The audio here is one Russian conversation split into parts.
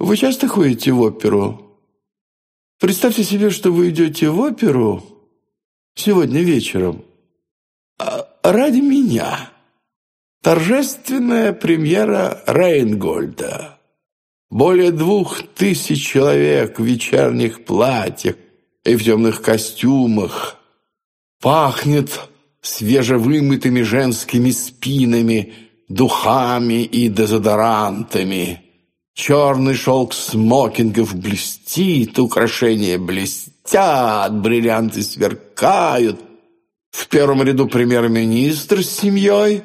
Вы часто ходите в оперу? Представьте себе, что вы идете в оперу сегодня вечером. А, ради меня. Торжественная премьера Рейнгольда. Более двух тысяч человек в вечерних платьях и в темных костюмах. Пахнет свежевымытыми женскими спинами, духами и дезодорантами. Черный шелк смокингов блестит, украшения блестят, бриллианты сверкают. В первом ряду премьер-министр с семьей,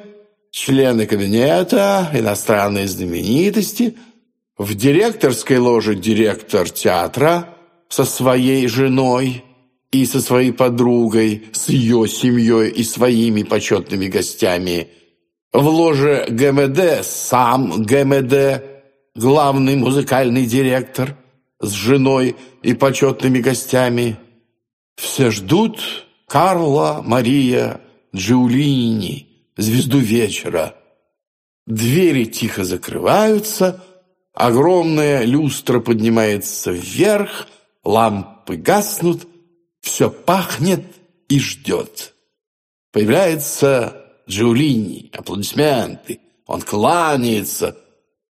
члены кабинета, иностранные знаменитости. В директорской ложе директор театра со своей женой и со своей подругой, с ее семьей и своими почетными гостями. В ложе ГМД сам ГМД – главный музыкальный директор с женой и почетными гостями. Все ждут Карла Мария Джиулини, звезду вечера. Двери тихо закрываются, огромная люстра поднимается вверх, лампы гаснут, все пахнет и ждет. Появляется Джиулини, аплодисменты, он кланяется –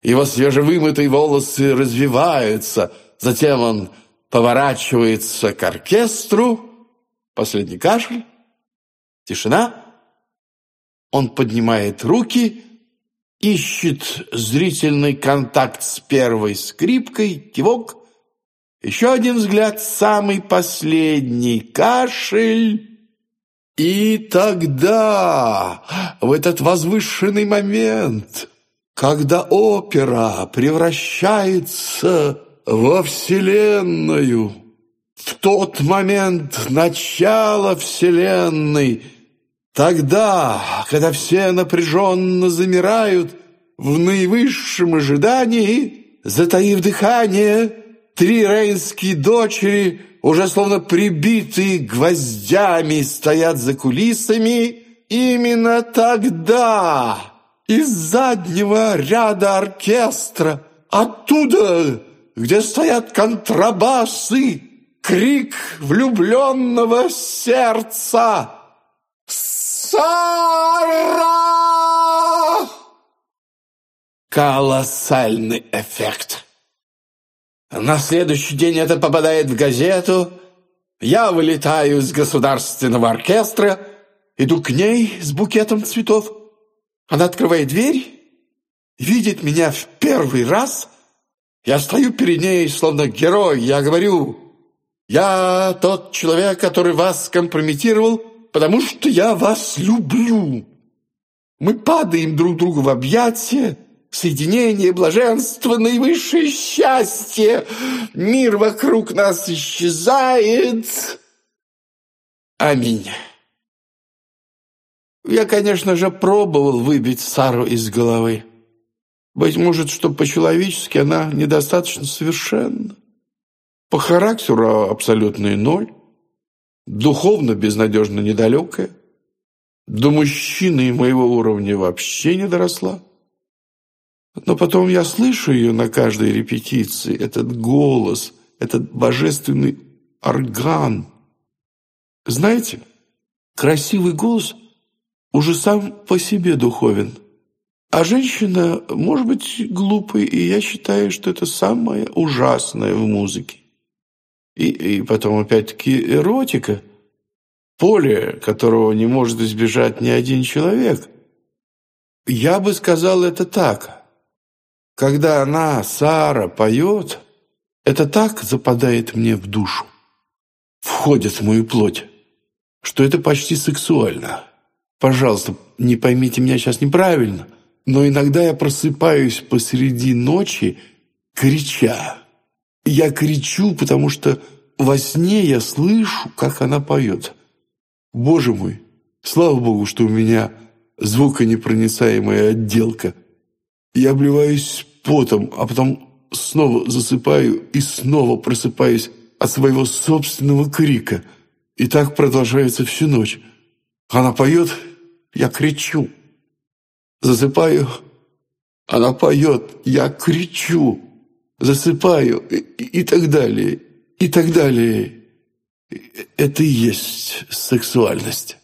его свежевымытые волосы развиваются, затем он поворачивается к оркестру. Последний кашель. Тишина. Он поднимает руки, ищет зрительный контакт с первой скрипкой, кивок. Еще один взгляд, самый последний кашель. И тогда, в этот возвышенный момент, когда опера превращается во Вселенную, в тот момент начала Вселенной, тогда, когда все напряженно замирают в наивысшем ожидании, затаив дыхание, три рейнские дочери, уже словно прибитые гвоздями, стоят за кулисами, именно тогда из заднего ряда оркестра, оттуда, где стоят контрабасы, крик влюбленного сердца. Сара! Колоссальный эффект. На следующий день это попадает в газету. Я вылетаю из государственного оркестра, иду к ней с букетом цветов, она открывает дверь, видит меня в первый раз. Я стою перед ней, словно герой. Я говорю, я тот человек, который вас компрометировал, потому что я вас люблю. Мы падаем друг другу в объятия, соединение, блаженство, наивысшее счастье. Мир вокруг нас исчезает. Аминь. Я, конечно же, пробовал выбить Сару из головы. Быть может, что по-человечески она недостаточно совершенна. По характеру абсолютный ноль, духовно безнадежно недалекая, до мужчины моего уровня вообще не доросла. Но потом я слышу ее на каждой репетиции, этот голос, этот божественный орган. Знаете, красивый голос – уже сам по себе духовен. А женщина может быть глупой, и я считаю, что это самое ужасное в музыке. И, и потом опять-таки эротика. Поле, которого не может избежать ни один человек. Я бы сказал это так. Когда она, Сара, поет, это так западает мне в душу, входит в мою плоть, что это почти сексуально. Пожалуйста, не поймите меня сейчас неправильно, но иногда я просыпаюсь посреди ночи, крича. Я кричу, потому что во сне я слышу, как она поет. Боже мой, слава богу, что у меня звуконепроницаемая отделка. Я обливаюсь потом, а потом снова засыпаю и снова просыпаюсь от своего собственного крика. И так продолжается всю ночь. Она поет, я кричу. Засыпаю. Она поет. Я кричу. Засыпаю. И, и так далее. И так далее. Это и есть сексуальность.